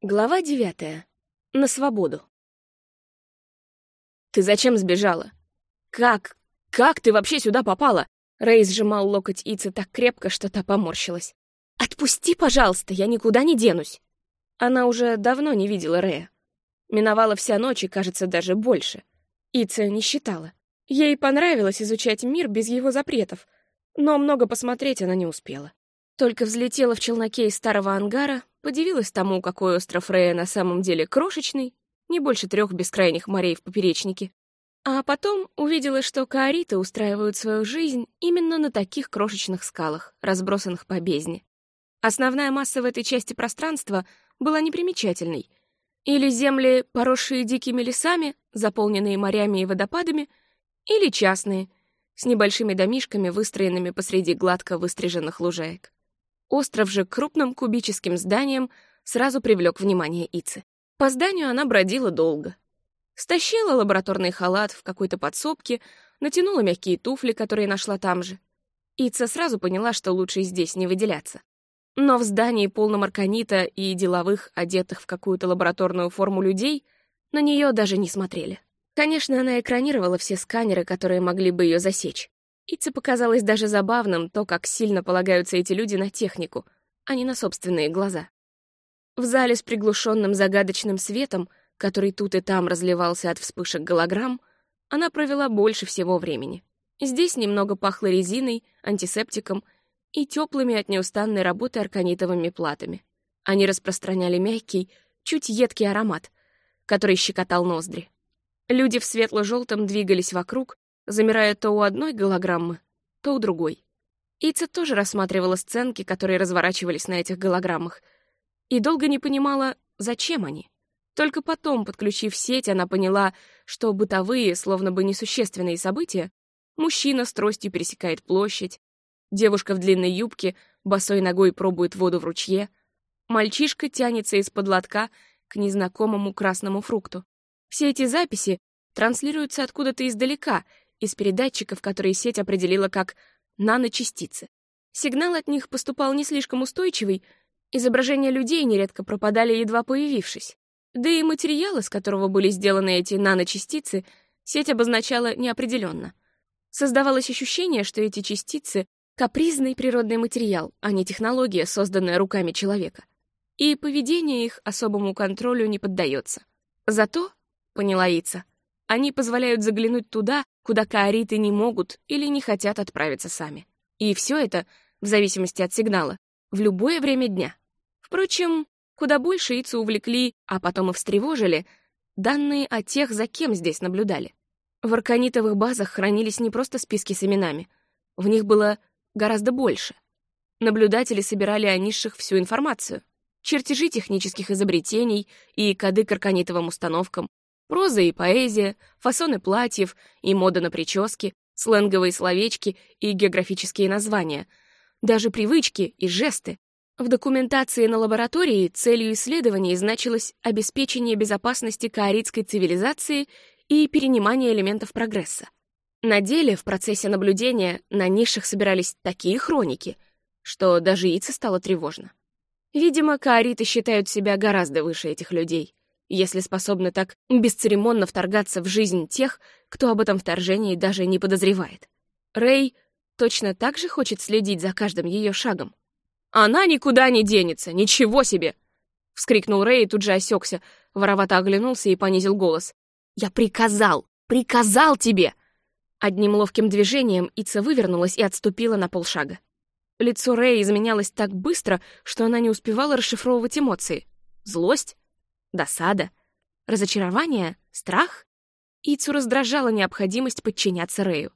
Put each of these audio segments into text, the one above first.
Глава девятая. На свободу. «Ты зачем сбежала? Как? Как ты вообще сюда попала?» Рэй сжимал локоть Ицы так крепко, что та поморщилась. «Отпусти, пожалуйста, я никуда не денусь!» Она уже давно не видела Рэя. Миновала вся ночь и, кажется, даже больше. Ица не считала. Ей понравилось изучать мир без его запретов, но много посмотреть она не успела. Только взлетела в челноке из старого ангара, подивилась тому, какой остров Рея на самом деле крошечный, не больше трех бескрайних морей в поперечнике. А потом увидела, что каориты устраивают свою жизнь именно на таких крошечных скалах, разбросанных по бездне. Основная масса в этой части пространства была непримечательной. Или земли, поросшие дикими лесами, заполненные морями и водопадами, или частные, с небольшими домишками, выстроенными посреди гладко выстриженных лужаек. Остров же крупным кубическим зданием сразу привлек внимание Ицы. По зданию она бродила долго. Стащила лабораторный халат в какой-то подсобке, натянула мягкие туфли, которые нашла там же. Ица сразу поняла, что лучше здесь не выделяться. Но в здании полном арканита и деловых, одетых в какую-то лабораторную форму людей, на нее даже не смотрели. Конечно, она экранировала все сканеры, которые могли бы ее засечь. Итце показалось даже забавным то, как сильно полагаются эти люди на технику, а не на собственные глаза. В зале с приглушенным загадочным светом, который тут и там разливался от вспышек голограмм, она провела больше всего времени. Здесь немного пахло резиной, антисептиком и теплыми от неустанной работы арканитовыми платами. Они распространяли мягкий, чуть едкий аромат, который щекотал ноздри. Люди в светло-желтом двигались вокруг, замирая то у одной голограммы, то у другой. Ица тоже рассматривала сценки, которые разворачивались на этих голограммах, и долго не понимала, зачем они. Только потом, подключив сеть, она поняла, что бытовые, словно бы несущественные события, мужчина с тростью пересекает площадь, девушка в длинной юбке босой ногой пробует воду в ручье, мальчишка тянется из-под лотка к незнакомому красному фрукту. Все эти записи транслируются откуда-то издалека из передатчиков, которые сеть определила как наночастицы. Сигнал от них поступал не слишком устойчивый, изображения людей нередко пропадали, едва появившись. Да и материал, из которого были сделаны эти наночастицы, сеть обозначала неопределенно. Создавалось ощущение, что эти частицы — капризный природный материал, а не технология, созданная руками человека. И поведение их особому контролю не поддается. Зато, поняла Ица, они позволяют заглянуть туда, куда каориты не могут или не хотят отправиться сами. И все это, в зависимости от сигнала, в любое время дня. Впрочем, куда больше Ицу увлекли, а потом и встревожили, данные о тех, за кем здесь наблюдали. В арканитовых базах хранились не просто списки с именами, в них было гораздо больше. Наблюдатели собирали о низших всю информацию. Чертежи технических изобретений и коды к арканитовым установкам, Проза и поэзия, фасоны платьев и мода на прически, сленговые словечки и географические названия, даже привычки и жесты. В документации на лаборатории целью исследований значилось обеспечение безопасности каоритской цивилизации и перенимание элементов прогресса. На деле в процессе наблюдения на нишах собирались такие хроники, что даже Ице стало тревожно. Видимо, каориты считают себя гораздо выше этих людей если способны так бесцеремонно вторгаться в жизнь тех, кто об этом вторжении даже не подозревает. Рэй точно так же хочет следить за каждым ее шагом. «Она никуда не денется! Ничего себе!» — вскрикнул Рэй и тут же осекся, воровато оглянулся и понизил голос. «Я приказал! Приказал тебе!» Одним ловким движением Ица вывернулась и отступила на полшага. Лицо Рэя изменялось так быстро, что она не успевала расшифровывать эмоции. Злость? Досада? Разочарование? Страх? Ицу раздражала необходимость подчиняться Рэю.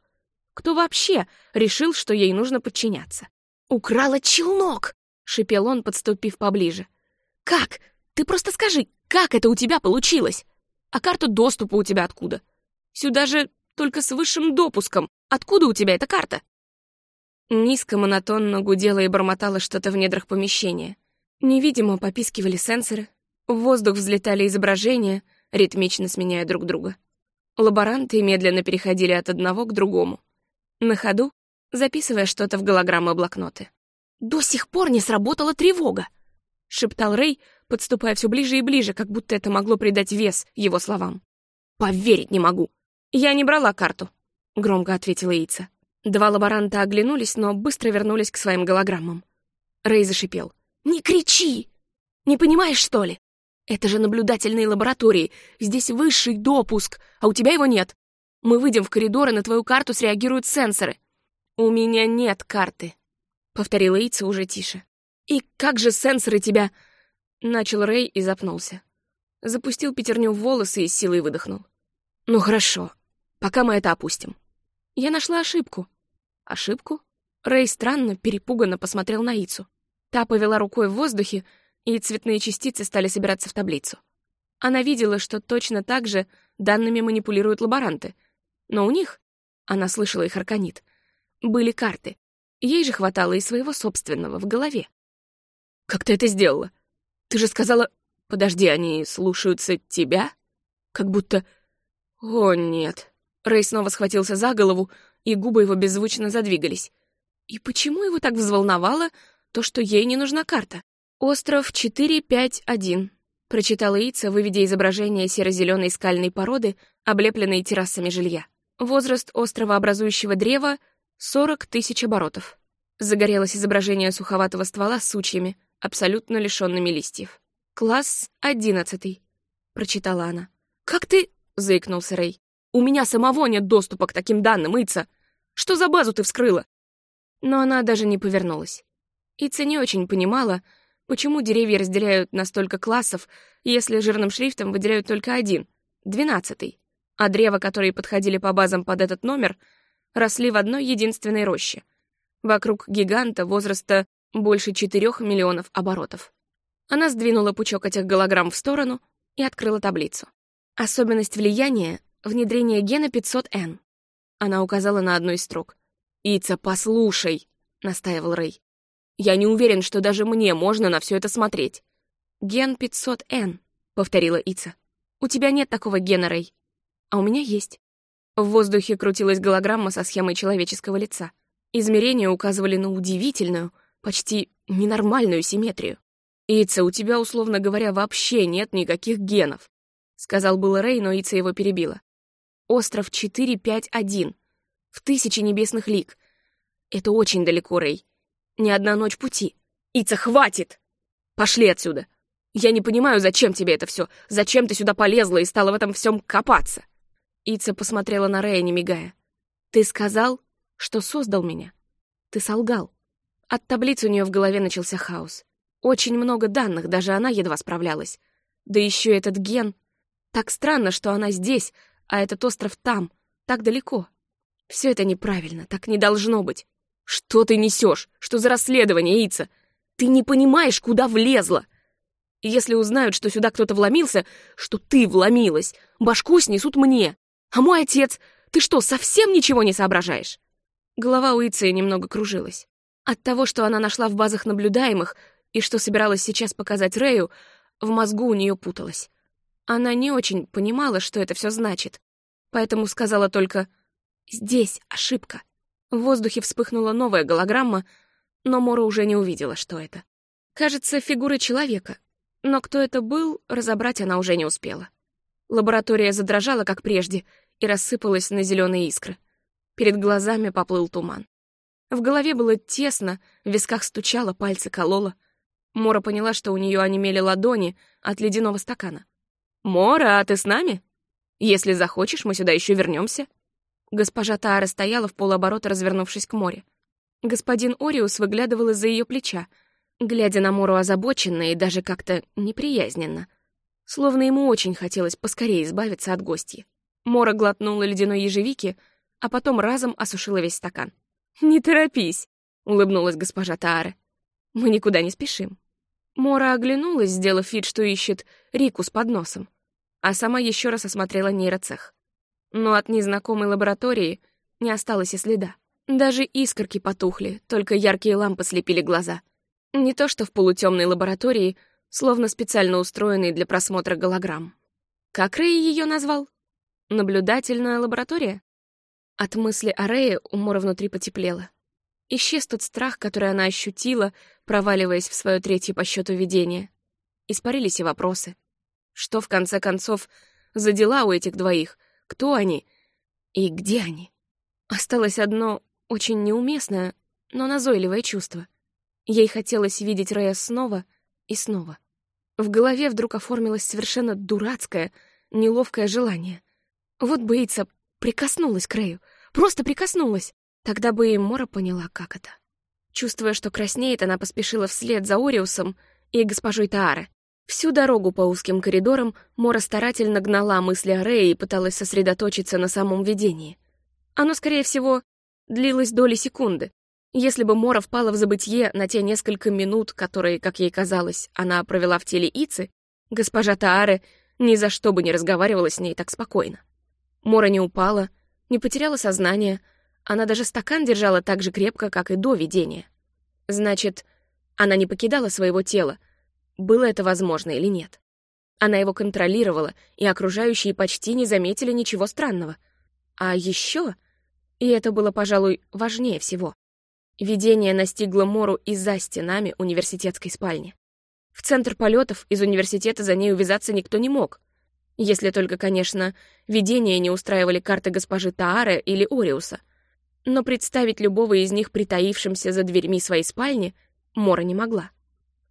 Кто вообще решил, что ей нужно подчиняться? «Украла челнок!» — шипел он, подступив поближе. «Как? Ты просто скажи, как это у тебя получилось? А карту доступа у тебя откуда? Сюда же только с высшим допуском. Откуда у тебя эта карта?» Низко монотонно гудела и бормотала что-то в недрах помещения. Невидимо попискивали сенсоры, в воздух взлетали изображения, ритмично сменяя друг друга. Лаборанты медленно переходили от одного к другому. На ходу, записывая что-то в голограммы блокноты. «До сих пор не сработала тревога!» — шептал Рэй, подступая все ближе и ближе, как будто это могло придать вес его словам. «Поверить не могу!» «Я не брала карту», — громко ответила Ица. Два лаборанта оглянулись, но быстро вернулись к своим голограммам. Рэй зашипел. «Не кричи! Не понимаешь, что ли? Это же наблюдательные лаборатории. Здесь высший допуск, а у тебя его нет. Мы выйдем в коридор, и на твою карту среагируют сенсоры. У меня нет карты, повторила Ица уже тише. И как же сенсоры тебя... Начал Рэй и запнулся. Запустил пятерню в волосы и с силой выдохнул. Ну хорошо, пока мы это опустим. Я нашла ошибку. Ошибку? Рэй странно, перепуганно посмотрел на Ицу. Та повела рукой в воздухе, и цветные частицы стали собираться в таблицу. Она видела, что точно так же данными манипулируют лаборанты. Но у них, она слышала их арканит, были карты. Ей же хватало и своего собственного в голове. «Как ты это сделала? Ты же сказала... Подожди, они слушаются тебя? Как будто... О, нет». Рэй снова схватился за голову, и губы его беззвучно задвигались. И почему его так взволновало то, что ей не нужна карта? «Остров 451», — прочитала Ица, выведя изображение серо-зеленой скальной породы, облепленной террасами жилья. Возраст острова образующего древа — 40 тысяч оборотов. Загорелось изображение суховатого ствола с сучьями, абсолютно лишенными листьев. «Класс одиннадцатый», — прочитала она. «Как ты...» — заикнулся Рэй. «У меня самого нет доступа к таким данным, Ица. Что за базу ты вскрыла?» Но она даже не повернулась. Ица не очень понимала, Почему деревья разделяют на столько классов, если жирным шрифтом выделяют только один, двенадцатый, а древа, которые подходили по базам под этот номер, росли в одной единственной роще, вокруг гиганта возраста больше четырех миллионов оборотов. Она сдвинула пучок этих голограмм в сторону и открыла таблицу. Особенность влияния — внедрение гена 500N. Она указала на одну из строк. «Ица, послушай!» — настаивал Рэй. Я не уверен, что даже мне можно на все это смотреть. «Ген 500Н», — повторила Ица. «У тебя нет такого гена, Рэй. А у меня есть». В воздухе крутилась голограмма со схемой человеческого лица. Измерения указывали на удивительную, почти ненормальную симметрию. «Ица, у тебя, условно говоря, вообще нет никаких генов», — сказал было Рэй, но Ица его перебила. «Остров 451, в тысячи небесных лик. Это очень далеко, Рэй. Ни одна ночь пути. Ица, хватит! Пошли отсюда. Я не понимаю, зачем тебе это все. Зачем ты сюда полезла и стала в этом всем копаться? Ица посмотрела на Рэя, не мигая. Ты сказал, что создал меня. Ты солгал. От таблицы у нее в голове начался хаос. Очень много данных, даже она едва справлялась. Да еще этот ген. Так странно, что она здесь, а этот остров там, так далеко. Все это неправильно, так не должно быть. «Что ты несешь? Что за расследование, Ица? Ты не понимаешь, куда влезла. Если узнают, что сюда кто-то вломился, что ты вломилась, башку снесут мне. А мой отец... Ты что, совсем ничего не соображаешь?» Голова у Ицы немного кружилась. От того, что она нашла в базах наблюдаемых и что собиралась сейчас показать Рэю, в мозгу у нее путалось. Она не очень понимала, что это все значит, поэтому сказала только «Здесь ошибка». В воздухе вспыхнула новая голограмма, но Мора уже не увидела, что это. Кажется, фигура человека. Но кто это был, разобрать она уже не успела. Лаборатория задрожала, как прежде, и рассыпалась на зеленые искры. Перед глазами поплыл туман. В голове было тесно, в висках стучало, пальцы кололо. Мора поняла, что у нее онемели ладони от ледяного стакана. «Мора, а ты с нами? Если захочешь, мы сюда еще вернемся. Госпожа Таара стояла в полуоборота, развернувшись к морю. Господин Ориус выглядывал из-за ее плеча, глядя на Мору озабоченно и даже как-то неприязненно. Словно ему очень хотелось поскорее избавиться от гостья. Мора глотнула ледяной ежевики, а потом разом осушила весь стакан. «Не торопись», — улыбнулась госпожа Таара. «Мы никуда не спешим». Мора оглянулась, сделав вид, что ищет Рику с подносом, а сама еще раз осмотрела нейроцех но от незнакомой лаборатории не осталось и следа. Даже искорки потухли, только яркие лампы слепили глаза. Не то что в полутемной лаборатории, словно специально устроенной для просмотра голограмм. Как Рэй ее назвал? Наблюдательная лаборатория? От мысли о Рэе у Мора внутри потеплело. Исчез тот страх, который она ощутила, проваливаясь в свое третье по счету видение. испарились и вопросы. Что, в конце концов, за дела у этих двоих? Кто они? И где они? Осталось одно очень неуместное, но назойливое чувство. Ей хотелось видеть Рэя снова и снова. В голове вдруг оформилось совершенно дурацкое, неловкое желание. Вот бы Итса прикоснулась к Рэю, просто прикоснулась. Тогда бы и Мора поняла, как это. Чувствуя, что краснеет, она поспешила вслед за Ориусом и госпожой Тааре. Всю дорогу по узким коридорам Мора старательно гнала мысли о Рее и пыталась сосредоточиться на самом видении. Оно, скорее всего, длилось доли секунды. Если бы Мора впала в забытье на те несколько минут, которые, как ей казалось, она провела в теле Ицы, госпожа Тааре ни за что бы не разговаривала с ней так спокойно. Мора не упала, не потеряла сознание, она даже стакан держала так же крепко, как и до видения. Значит, она не покидала своего тела, было это возможно или нет. Она его контролировала, и окружающие почти не заметили ничего странного. А еще, и это было, пожалуй, важнее всего, видение настигло Мору и за стенами университетской спальни. В центр полетов из университета за ней увязаться никто не мог. Если только, конечно, видения не устраивали карты госпожи Таары или Ориуса. Но представить любого из них притаившимся за дверьми своей спальни Мора не могла.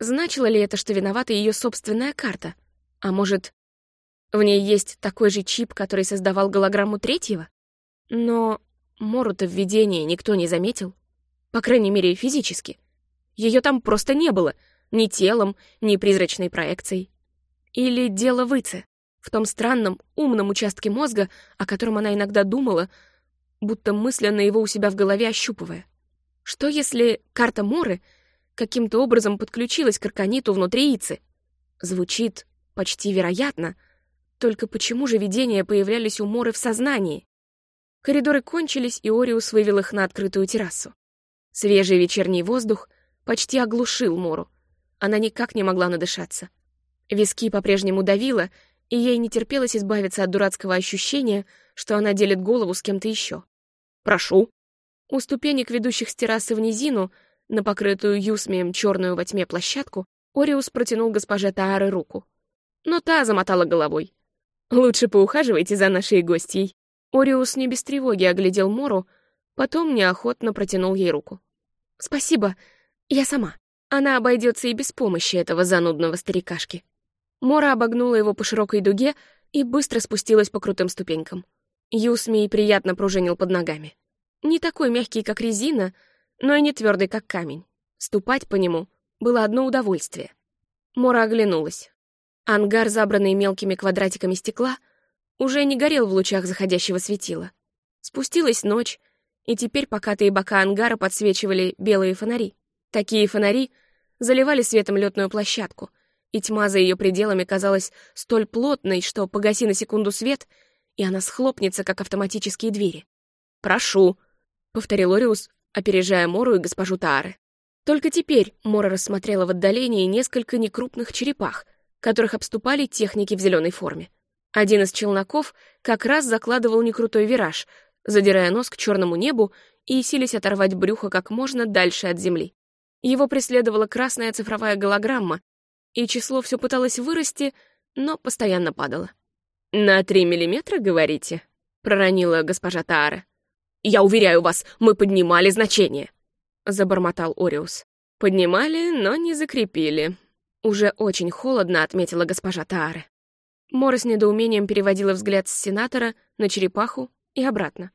Значило ли это, что виновата ее собственная карта? А может, в ней есть такой же чип, который создавал голограмму третьего? Но Мору-то в видении никто не заметил. По крайней мере, физически. Ее там просто не было. Ни телом, ни призрачной проекцией. Или дело в Ице, в том странном, умном участке мозга, о котором она иногда думала, будто мысленно его у себя в голове ощупывая. Что если карта Моры — каким-то образом подключилась к арканиту внутри Ицы. Звучит почти вероятно, только почему же видения появлялись у Моры в сознании? Коридоры кончились, и Ориус вывел их на открытую террасу. Свежий вечерний воздух почти оглушил Мору. Она никак не могла надышаться. Виски по-прежнему давило, и ей не терпелось избавиться от дурацкого ощущения, что она делит голову с кем-то еще. «Прошу». У ступенек, ведущих с террасы в низину, на покрытую юсмием черную во тьме площадку Ориус протянул госпоже Таары руку. Но та замотала головой. «Лучше поухаживайте за нашей гостьей». Ориус не без тревоги оглядел Мору, потом неохотно протянул ей руку. «Спасибо, я сама. Она обойдется и без помощи этого занудного старикашки». Мора обогнула его по широкой дуге и быстро спустилась по крутым ступенькам. Юсмий приятно пружинил под ногами. Не такой мягкий, как резина, но и не твердый, как камень. Ступать по нему было одно удовольствие. Мора оглянулась. Ангар, забранный мелкими квадратиками стекла, уже не горел в лучах заходящего светила. Спустилась ночь, и теперь покатые бока ангара подсвечивали белые фонари. Такие фонари заливали светом летную площадку, и тьма за ее пределами казалась столь плотной, что погаси на секунду свет, и она схлопнется, как автоматические двери. «Прошу», — повторил Ориус, опережая Мору и госпожу Таары. Только теперь Мора рассмотрела в отдалении несколько некрупных черепах, которых обступали техники в зеленой форме. Один из челноков как раз закладывал некрутой вираж, задирая нос к черному небу и сились оторвать брюхо как можно дальше от земли. Его преследовала красная цифровая голограмма, и число все пыталось вырасти, но постоянно падало. «На три миллиметра, говорите?» — проронила госпожа Таара. «Я уверяю вас, мы поднимали значение», — забормотал Ориус. «Поднимали, но не закрепили». Уже очень холодно, отметила госпожа Таары. Мора с недоумением переводила взгляд с сенатора на черепаху и обратно.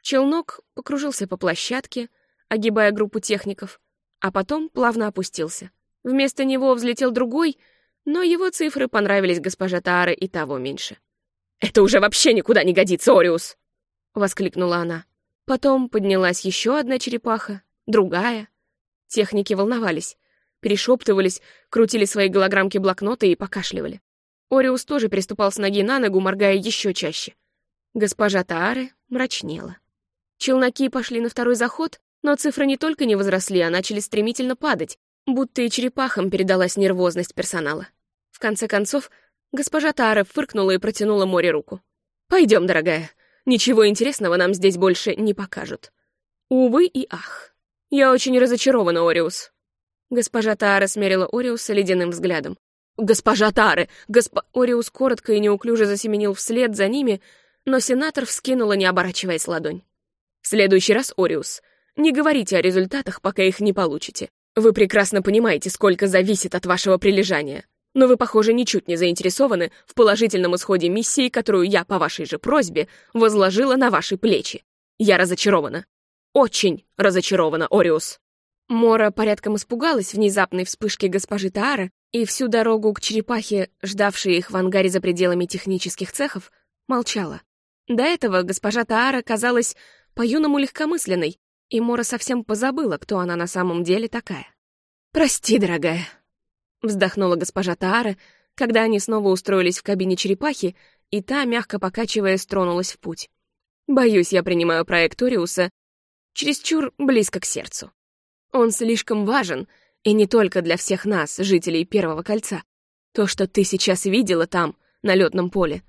Челнок покружился по площадке, огибая группу техников, а потом плавно опустился. Вместо него взлетел другой, но его цифры понравились госпоже Тааре и того меньше. «Это уже вообще никуда не годится, Ориус!» — воскликнула она. Потом поднялась еще одна черепаха, другая. Техники волновались, перешептывались, крутили свои голограммки блокнота и покашливали. Ориус тоже приступал с ноги на ногу, моргая еще чаще. Госпожа Таары мрачнела. Челноки пошли на второй заход, но цифры не только не возросли, а начали стремительно падать, будто и черепахам передалась нервозность персонала. В конце концов, госпожа Таара фыркнула и протянула море руку. «Пойдем, дорогая, Ничего интересного нам здесь больше не покажут. Увы и ах. Я очень разочарована, Ориус. Госпожа Таара смерила Ориуса ледяным взглядом. «Госпожа Тары! Госпо...» Ориус коротко и неуклюже засеменил вслед за ними, но сенатор вскинула, не оборачиваясь ладонь. «В следующий раз, Ориус, не говорите о результатах, пока их не получите. Вы прекрасно понимаете, сколько зависит от вашего прилежания. Но вы, похоже, ничуть не заинтересованы в положительном исходе миссии, которую я, по вашей же просьбе, возложила на ваши плечи. Я разочарована. Очень разочарована, Ориус. Мора порядком испугалась внезапной вспышки госпожи Таара, и всю дорогу к черепахе, ждавшей их в ангаре за пределами технических цехов, молчала. До этого госпожа Таара казалась по-юному легкомысленной, и Мора совсем позабыла, кто она на самом деле такая. «Прости, дорогая», — вздохнула госпожа Таара, когда они снова устроились в кабине черепахи, и та, мягко покачиваясь, тронулась в путь. «Боюсь, я принимаю проект Ориуса чересчур близко к сердцу. Он слишком важен, и не только для всех нас, жителей Первого кольца. То, что ты сейчас видела там, на лётном поле,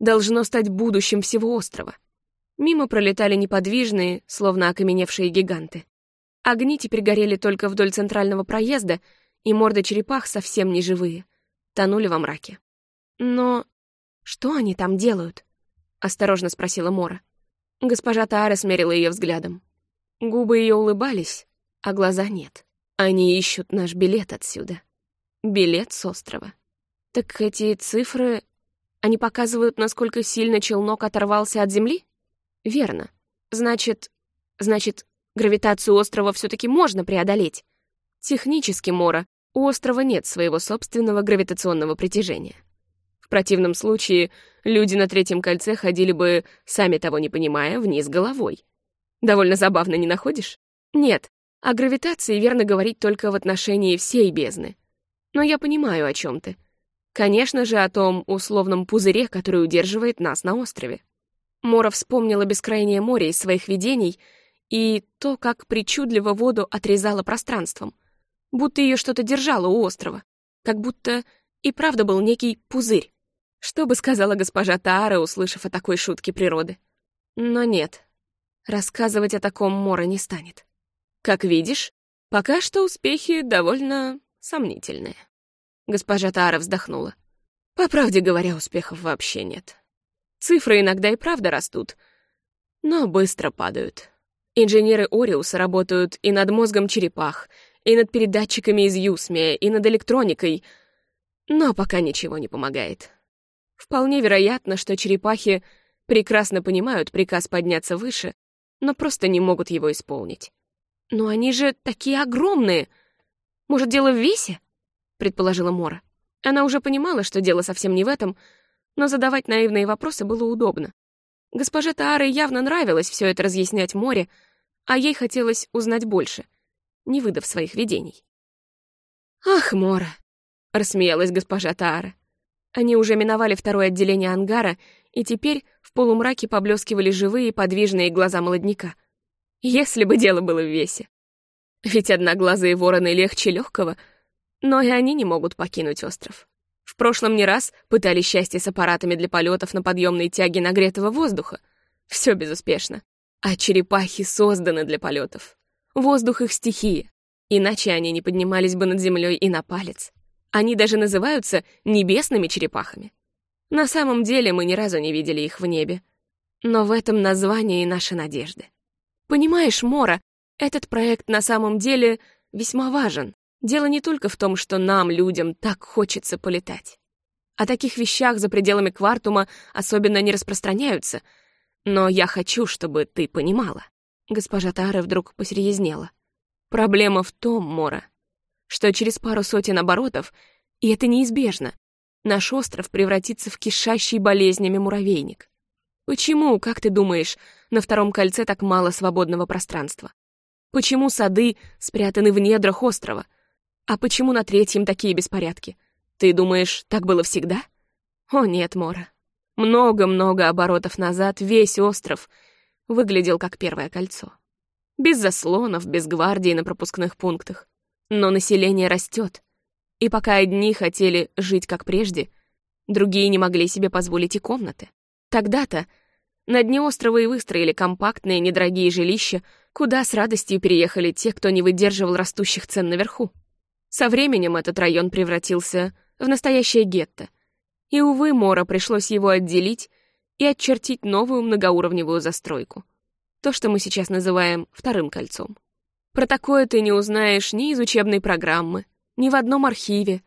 должно стать будущим всего острова. Мимо пролетали неподвижные, словно окаменевшие гиганты. Огни теперь горели только вдоль центрального проезда, и морды черепах совсем не живые, тонули во мраке. «Но что они там делают?» — осторожно спросила Мора. Госпожа Таара смерила ее взглядом. Губы ее улыбались, а глаза нет. Они ищут наш билет отсюда. Билет с острова. Так эти цифры... Они показывают, насколько сильно челнок оторвался от Земли? Верно. Значит... Значит, гравитацию острова все таки можно преодолеть. Технически, Мора, у острова нет своего собственного гравитационного притяжения. В противном случае люди на третьем кольце ходили бы, сами того не понимая, вниз головой. Довольно забавно, не находишь? Нет, о гравитации верно говорить только в отношении всей бездны. Но я понимаю, о чем ты. Конечно же, о том условном пузыре, который удерживает нас на острове. Мора вспомнила бескрайнее море из своих видений и то, как причудливо воду отрезало пространством. Будто ее что-то держало у острова. Как будто и правда был некий пузырь. Что бы сказала госпожа Таара, услышав о такой шутке природы? Но нет, Рассказывать о таком Мора не станет. Как видишь, пока что успехи довольно сомнительные. Госпожа Тара вздохнула. По правде говоря, успехов вообще нет. Цифры иногда и правда растут, но быстро падают. Инженеры Ориуса работают и над мозгом черепах, и над передатчиками из Юсмия, и над электроникой, но пока ничего не помогает. Вполне вероятно, что черепахи прекрасно понимают приказ подняться выше, но просто не могут его исполнить. «Но они же такие огромные! Может, дело в весе?» — предположила Мора. Она уже понимала, что дело совсем не в этом, но задавать наивные вопросы было удобно. Госпоже Тааре явно нравилось все это разъяснять Море, а ей хотелось узнать больше, не выдав своих видений. «Ах, Мора!» — рассмеялась госпожа Таара. Они уже миновали второе отделение ангара, и теперь в полумраке поблескивали живые подвижные глаза молодняка. Если бы дело было в весе. Ведь одноглазые вороны легче легкого, но и они не могут покинуть остров. В прошлом не раз пытались счастье с аппаратами для полетов на подъемной тяге нагретого воздуха. Все безуспешно. А черепахи созданы для полетов. Воздух их стихия. Иначе они не поднимались бы над землей и на палец. Они даже называются небесными черепахами. На самом деле мы ни разу не видели их в небе. Но в этом названии наши надежды. Понимаешь, Мора, этот проект на самом деле весьма важен. Дело не только в том, что нам, людям, так хочется полетать. О таких вещах за пределами квартума особенно не распространяются. Но я хочу, чтобы ты понимала. Госпожа Тара вдруг посерьезнела. Проблема в том, Мора, что через пару сотен оборотов, и это неизбежно, наш остров превратится в кишащий болезнями муравейник. Почему, как ты думаешь, на втором кольце так мало свободного пространства? Почему сады спрятаны в недрах острова? А почему на третьем такие беспорядки? Ты думаешь, так было всегда? О нет, Мора. Много-много оборотов назад весь остров выглядел как первое кольцо. Без заслонов, без гвардии на пропускных пунктах. Но население растет, и пока одни хотели жить как прежде, другие не могли себе позволить и комнаты. Тогда-то на дне острова и выстроили компактные недорогие жилища, куда с радостью переехали те, кто не выдерживал растущих цен наверху. Со временем этот район превратился в настоящее гетто. И, увы, Мора пришлось его отделить и отчертить новую многоуровневую застройку. То, что мы сейчас называем вторым кольцом. Про такое ты не узнаешь ни из учебной программы, ни в одном архиве,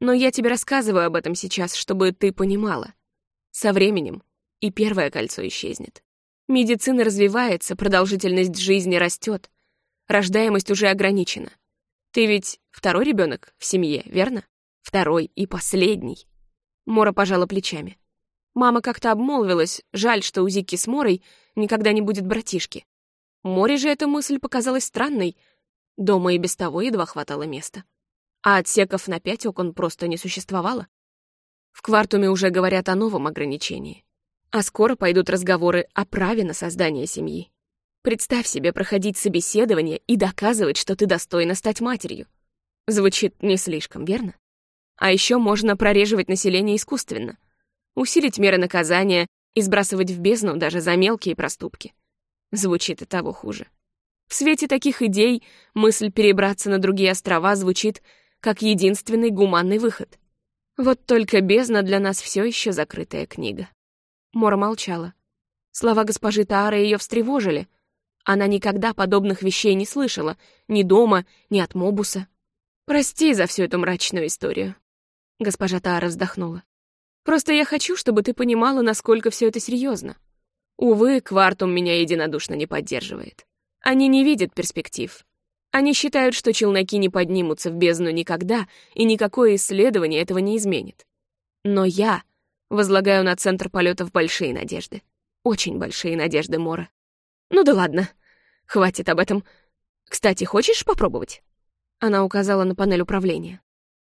но я тебе рассказываю об этом сейчас, чтобы ты понимала. Со временем и первое кольцо исчезнет. Медицина развивается, продолжительность жизни растет, рождаемость уже ограничена. Ты ведь второй ребенок в семье, верно? Второй и последний. Мора пожала плечами. Мама как-то обмолвилась, жаль, что у Зики с Морой никогда не будет братишки. Море же эта мысль показалась странной. Дома и без того едва хватало места. А отсеков на пять окон просто не существовало. В квартуме уже говорят о новом ограничении. А скоро пойдут разговоры о праве на создание семьи. Представь себе проходить собеседование и доказывать, что ты достойна стать матерью. Звучит не слишком, верно? А еще можно прореживать население искусственно, усилить меры наказания и сбрасывать в бездну даже за мелкие проступки. Звучит и того хуже. В свете таких идей мысль перебраться на другие острова звучит как единственный гуманный выход. Вот только бездна для нас все еще закрытая книга. Мора молчала. Слова госпожи Таары ее встревожили. Она никогда подобных вещей не слышала, ни дома, ни от Мобуса. «Прости за всю эту мрачную историю», — госпожа Таара вздохнула. «Просто я хочу, чтобы ты понимала, насколько все это серьезно. Увы, Квартум меня единодушно не поддерживает. Они не видят перспектив. Они считают, что челноки не поднимутся в бездну никогда, и никакое исследование этого не изменит. Но я Возлагаю на центр полетов большие надежды. Очень большие надежды, Мора. Ну да ладно, хватит об этом. Кстати, хочешь попробовать? Она указала на панель управления.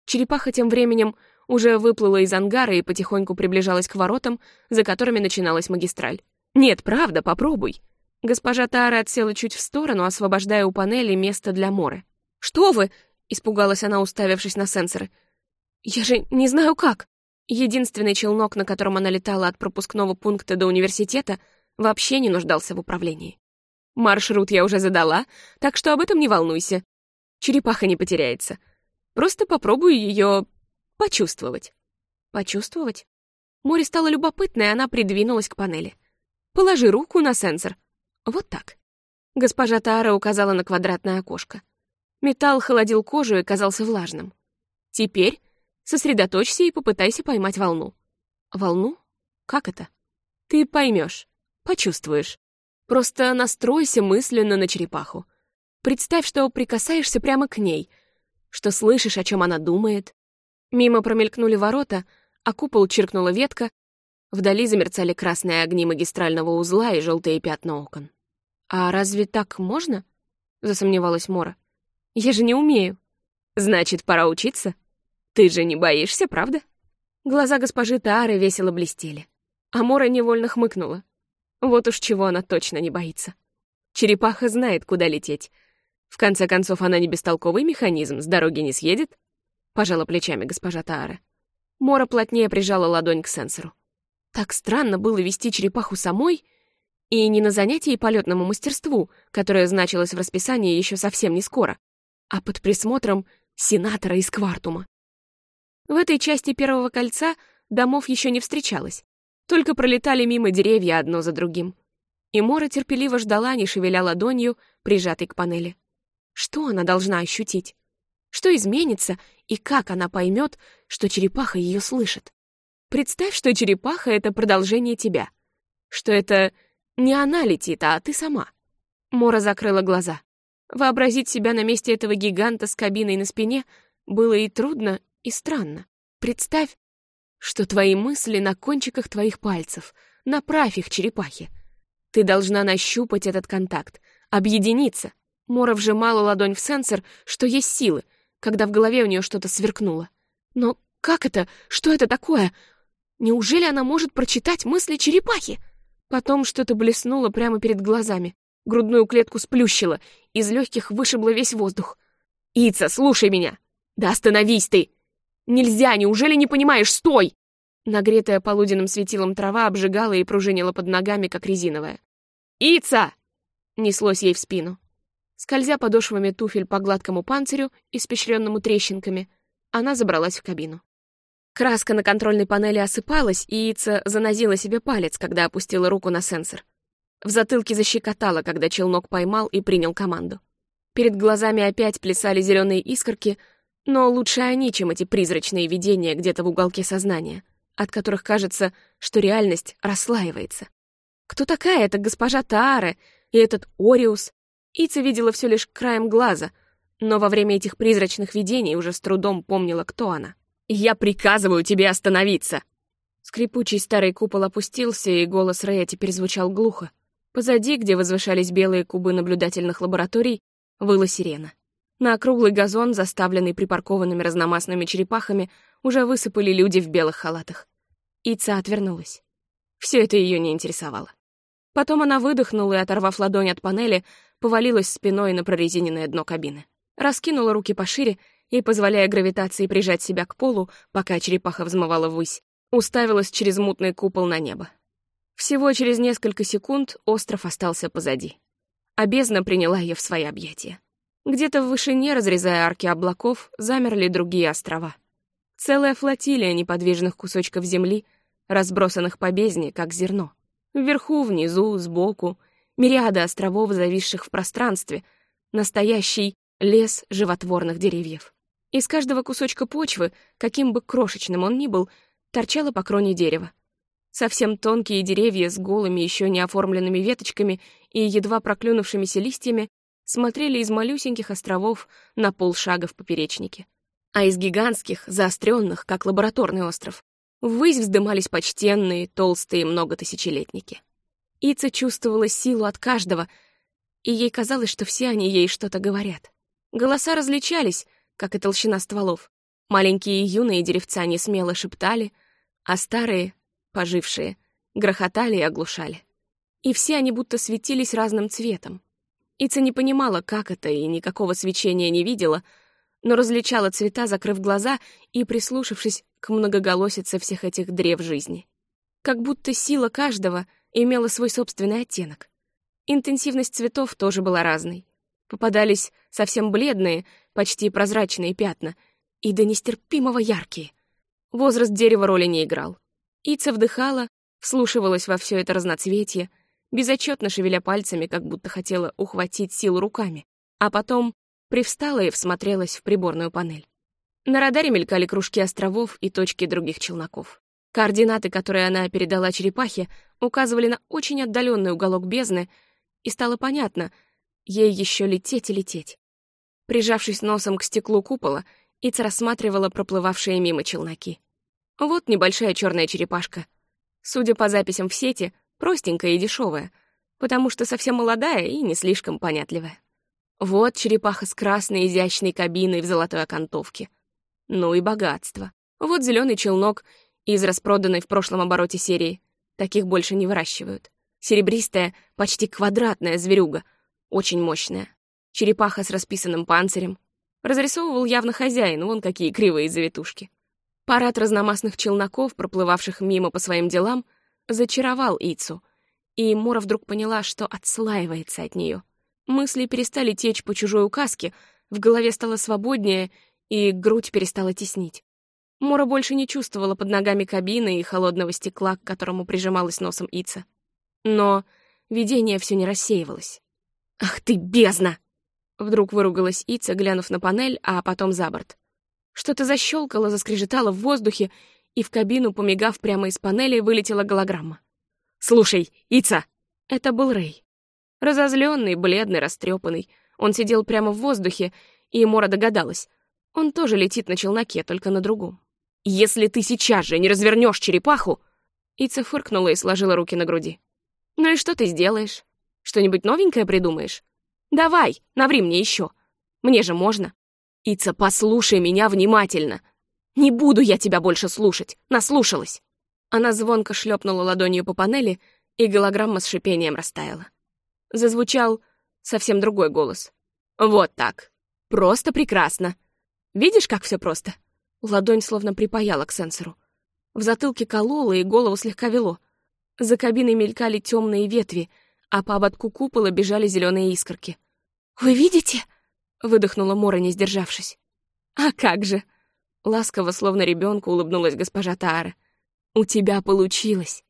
Черепаха тем временем уже выплыла из ангара и потихоньку приближалась к воротам, за которыми начиналась магистраль. «Нет, правда, попробуй». Госпожа Тара отсела чуть в сторону, освобождая у панели место для Моры. «Что вы?» — испугалась она, уставившись на сенсоры. «Я же не знаю как». Единственный челнок, на котором она летала от пропускного пункта до университета, вообще не нуждался в управлении. Маршрут я уже задала, так что об этом не волнуйся. Черепаха не потеряется. Просто попробую ее почувствовать. Почувствовать? Море стало любопытно, и она придвинулась к панели. Положи руку на сенсор. Вот так. Госпожа Таара указала на квадратное окошко. Металл холодил кожу и казался влажным. Теперь Сосредоточься и попытайся поймать волну. Волну? Как это? Ты поймешь, почувствуешь. Просто настройся мысленно на черепаху. Представь, что прикасаешься прямо к ней, что слышишь, о чем она думает. Мимо промелькнули ворота, а купол чиркнула ветка, вдали замерцали красные огни магистрального узла и желтые пятна окон. «А разве так можно?» — засомневалась Мора. «Я же не умею». «Значит, пора учиться?» Ты же не боишься, правда?» Глаза госпожи Таары весело блестели. Амора невольно хмыкнула. Вот уж чего она точно не боится. Черепаха знает, куда лететь. В конце концов, она не бестолковый механизм, с дороги не съедет. Пожала плечами госпожа Таара. Мора плотнее прижала ладонь к сенсору. Так странно было вести черепаху самой и не на занятии полетному мастерству, которое значилось в расписании еще совсем не скоро, а под присмотром сенатора из Квартума. В этой части первого кольца домов еще не встречалось, только пролетали мимо деревья одно за другим. И Мора терпеливо ждала, не шевеля ладонью, прижатой к панели. Что она должна ощутить? Что изменится и как она поймет, что черепаха ее слышит? Представь, что черепаха — это продолжение тебя. Что это не она летит, а ты сама. Мора закрыла глаза. Вообразить себя на месте этого гиганта с кабиной на спине было и трудно, и странно. Представь, что твои мысли на кончиках твоих пальцев. Направь их черепахе. Ты должна нащупать этот контакт, объединиться. Мора вжимала ладонь в сенсор, что есть силы, когда в голове у нее что-то сверкнуло. Но как это? Что это такое? Неужели она может прочитать мысли черепахи? Потом что-то блеснуло прямо перед глазами. Грудную клетку сплющило, из легких вышибло весь воздух. «Ица, слушай меня!» «Да остановись ты!» Нельзя, неужели не понимаешь? Стой!» Нагретая полуденным светилом трава обжигала и пружинила под ногами, как резиновая. «Ица!» — неслось ей в спину. Скользя подошвами туфель по гладкому панцирю, испещренному трещинками, она забралась в кабину. Краска на контрольной панели осыпалась, и Ица занозила себе палец, когда опустила руку на сенсор. В затылке защекотало, когда челнок поймал и принял команду. Перед глазами опять плясали зеленые искорки, но лучше они, чем эти призрачные видения где-то в уголке сознания, от которых кажется, что реальность расслаивается. Кто такая эта госпожа Таара и этот Ориус? Ица видела все лишь краем глаза, но во время этих призрачных видений уже с трудом помнила, кто она. «Я приказываю тебе остановиться!» Скрипучий старый купол опустился, и голос Рэя теперь звучал глухо. Позади, где возвышались белые кубы наблюдательных лабораторий, выла сирена. На округлый газон, заставленный припаркованными разномастными черепахами, уже высыпали люди в белых халатах. Ица отвернулась. Все это ее не интересовало. Потом она выдохнула и, оторвав ладонь от панели, повалилась спиной на прорезиненное дно кабины. Раскинула руки пошире и, позволяя гравитации прижать себя к полу, пока черепаха взмывала ввысь, уставилась через мутный купол на небо. Всего через несколько секунд остров остался позади. А бездна приняла ее в свои объятия. Где-то в вышине, разрезая арки облаков, замерли другие острова. Целая флотилия неподвижных кусочков земли, разбросанных по бездне, как зерно. Вверху, внизу, сбоку, мириады островов, зависших в пространстве, настоящий лес животворных деревьев. Из каждого кусочка почвы, каким бы крошечным он ни был, торчало по кроне дерева. Совсем тонкие деревья с голыми, еще не оформленными веточками и едва проклюнувшимися листьями смотрели из малюсеньких островов на полшага в поперечнике. А из гигантских, заостренных, как лабораторный остров, ввысь вздымались почтенные, толстые многотысячелетники. Ица чувствовала силу от каждого, и ей казалось, что все они ей что-то говорят. Голоса различались, как и толщина стволов. Маленькие и юные деревца не смело шептали, а старые, пожившие, грохотали и оглушали. И все они будто светились разным цветом. Ица не понимала, как это, и никакого свечения не видела, но различала цвета, закрыв глаза и прислушавшись к многоголосице всех этих древ жизни. Как будто сила каждого имела свой собственный оттенок. Интенсивность цветов тоже была разной. Попадались совсем бледные, почти прозрачные пятна, и до нестерпимого яркие. Возраст дерева роли не играл. Ица вдыхала, вслушивалась во все это разноцветие, безотчетно шевеля пальцами, как будто хотела ухватить силу руками, а потом привстала и всмотрелась в приборную панель. На радаре мелькали кружки островов и точки других челноков. Координаты, которые она передала черепахе, указывали на очень отдаленный уголок бездны, и стало понятно — Ей еще лететь и лететь. Прижавшись носом к стеклу купола, Ица рассматривала проплывавшие мимо челноки. Вот небольшая черная черепашка. Судя по записям в сети, простенькая и дешевая, потому что совсем молодая и не слишком понятливая. Вот черепаха с красной изящной кабиной в золотой окантовке. Ну и богатство. Вот зеленый челнок из распроданной в прошлом обороте серии. Таких больше не выращивают. Серебристая, почти квадратная зверюга — очень мощная. Черепаха с расписанным панцирем. Разрисовывал явно хозяин, вон какие кривые завитушки. Парад разномастных челноков, проплывавших мимо по своим делам, зачаровал Ицу, и Мора вдруг поняла, что отслаивается от нее. Мысли перестали течь по чужой указке, в голове стало свободнее, и грудь перестала теснить. Мора больше не чувствовала под ногами кабины и холодного стекла, к которому прижималась носом Ица. Но видение все не рассеивалось. «Ах ты, бездна!» Вдруг выругалась Ица, глянув на панель, а потом за борт. Что-то защелкало, заскрежетало в воздухе, и в кабину, помигав прямо из панели, вылетела голограмма. «Слушай, Ица!» Это был Рэй. Разозленный, бледный, растрепанный. Он сидел прямо в воздухе, и Мора догадалась. Он тоже летит на челноке, только на другом. «Если ты сейчас же не развернешь черепаху...» Ица фыркнула и сложила руки на груди. «Ну и что ты сделаешь? Что-нибудь новенькое придумаешь? Давай, наври мне еще. Мне же можно. Ица, послушай меня внимательно. Не буду я тебя больше слушать. Наслушалась. Она звонко шлепнула ладонью по панели, и голограмма с шипением растаяла. Зазвучал совсем другой голос. Вот так. Просто прекрасно. Видишь, как все просто? Ладонь словно припаяла к сенсору. В затылке кололо и голову слегка вело. За кабиной мелькали темные ветви — а по ободку купола бежали зеленые искорки. «Вы видите?» — выдохнула Мора, не сдержавшись. «А как же!» Ласково, словно ребенку, улыбнулась госпожа Таара. «У тебя получилось!»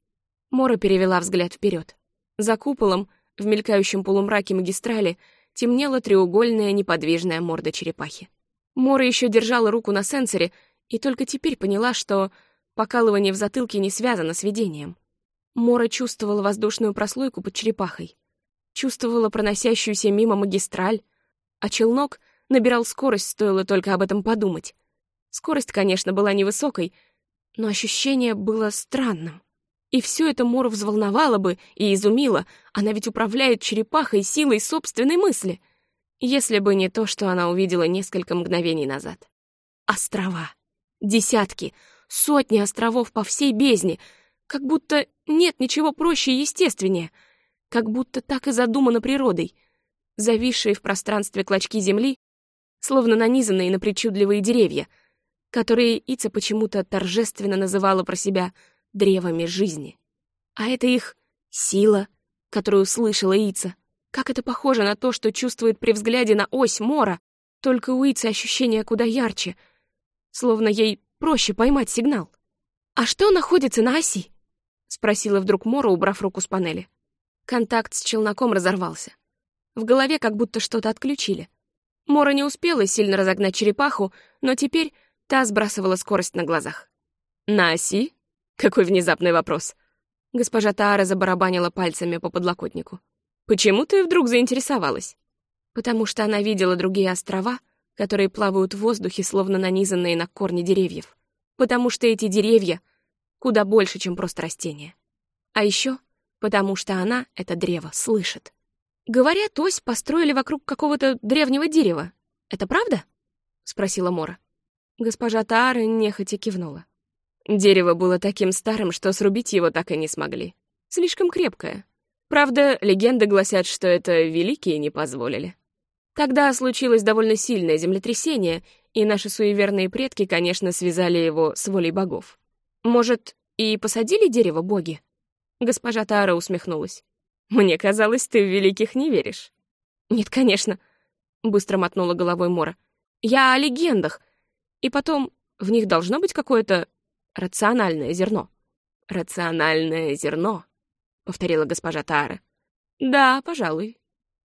Мора перевела взгляд вперед. За куполом, в мелькающем полумраке магистрали, темнела треугольная неподвижная морда черепахи. Мора еще держала руку на сенсоре и только теперь поняла, что покалывание в затылке не связано с видением. Мора чувствовала воздушную прослойку под черепахой, чувствовала проносящуюся мимо магистраль, а челнок набирал скорость, стоило только об этом подумать. Скорость, конечно, была невысокой, но ощущение было странным. И все это Мору взволновало бы и изумило, она ведь управляет черепахой силой собственной мысли, если бы не то, что она увидела несколько мгновений назад. Острова. Десятки, сотни островов по всей бездне, как будто нет ничего проще и естественнее, как будто так и задумано природой. Зависшие в пространстве клочки земли, словно нанизанные на причудливые деревья, которые Ица почему-то торжественно называла про себя древами жизни. А это их сила, которую слышала Ица. Как это похоже на то, что чувствует при взгляде на ось Мора, только у Ицы ощущение куда ярче, словно ей проще поймать сигнал. «А что находится на оси?» — спросила вдруг Мора, убрав руку с панели. Контакт с челноком разорвался. В голове как будто что-то отключили. Мора не успела сильно разогнать черепаху, но теперь та сбрасывала скорость на глазах. «На оси?» Какой внезапный вопрос. Госпожа Таара забарабанила пальцами по подлокотнику. «Почему ты вдруг заинтересовалась?» «Потому что она видела другие острова, которые плавают в воздухе, словно нанизанные на корни деревьев. Потому что эти деревья куда больше, чем просто растения. А еще потому что она, это древо, слышит. Говорят, ось построили вокруг какого-то древнего дерева. Это правда? Спросила Мора. Госпожа Таара нехотя кивнула. Дерево было таким старым, что срубить его так и не смогли. Слишком крепкое. Правда, легенды гласят, что это великие не позволили. Тогда случилось довольно сильное землетрясение, и наши суеверные предки, конечно, связали его с волей богов. Может, и посадили дерево боги? Госпожа Тара усмехнулась. Мне казалось, ты в великих не веришь. Нет, конечно, быстро мотнула головой Мора. Я о легендах. И потом, в них должно быть какое-то рациональное зерно. Рациональное зерно, повторила госпожа Таара. Да, пожалуй.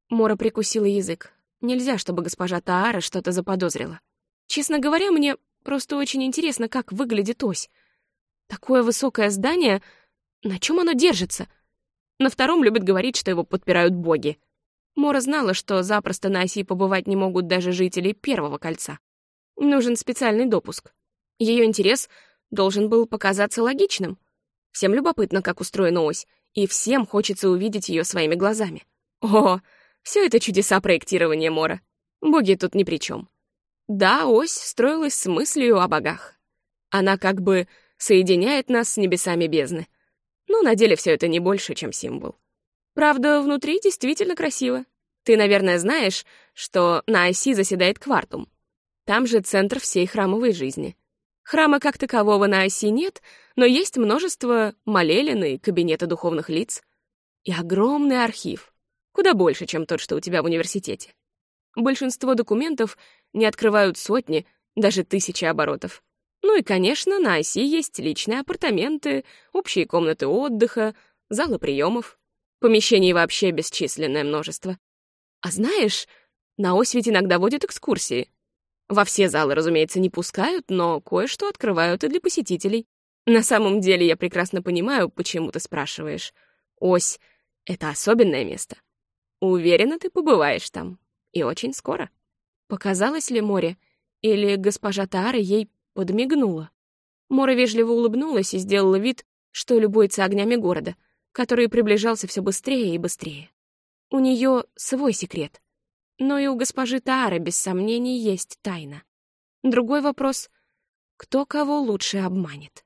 Мора прикусила язык. Нельзя, чтобы госпожа Таара что-то заподозрила. Честно говоря, мне просто очень интересно, как выглядит ось. Такое высокое здание, на чем оно держится? На втором любят говорить, что его подпирают боги. Мора знала, что запросто на оси побывать не могут даже жители первого кольца. Нужен специальный допуск. Ее интерес должен был показаться логичным. Всем любопытно, как устроена ось, и всем хочется увидеть ее своими глазами. О, все это чудеса проектирования Мора. Боги тут ни при чем. Да, ось строилась с мыслью о богах. Она как бы соединяет нас с небесами бездны. Но на деле все это не больше, чем символ. Правда, внутри действительно красиво. Ты, наверное, знаешь, что на оси заседает квартум. Там же центр всей храмовой жизни. Храма как такового на оси нет, но есть множество молелин и кабинета духовных лиц. И огромный архив, куда больше, чем тот, что у тебя в университете. Большинство документов не открывают сотни, даже тысячи оборотов. Ну и, конечно, на оси есть личные апартаменты, общие комнаты отдыха, залы приемов. Помещений вообще бесчисленное множество. А знаешь, на ось ведь иногда водят экскурсии. Во все залы, разумеется, не пускают, но кое-что открывают и для посетителей. На самом деле я прекрасно понимаю, почему ты спрашиваешь. Ось — это особенное место. Уверена, ты побываешь там. И очень скоро. Показалось ли море? Или госпожа Таара ей подмигнула. Мора вежливо улыбнулась и сделала вид, что любуется огнями города, который приближался все быстрее и быстрее. У нее свой секрет. Но и у госпожи Таары, без сомнений, есть тайна. Другой вопрос — кто кого лучше обманет?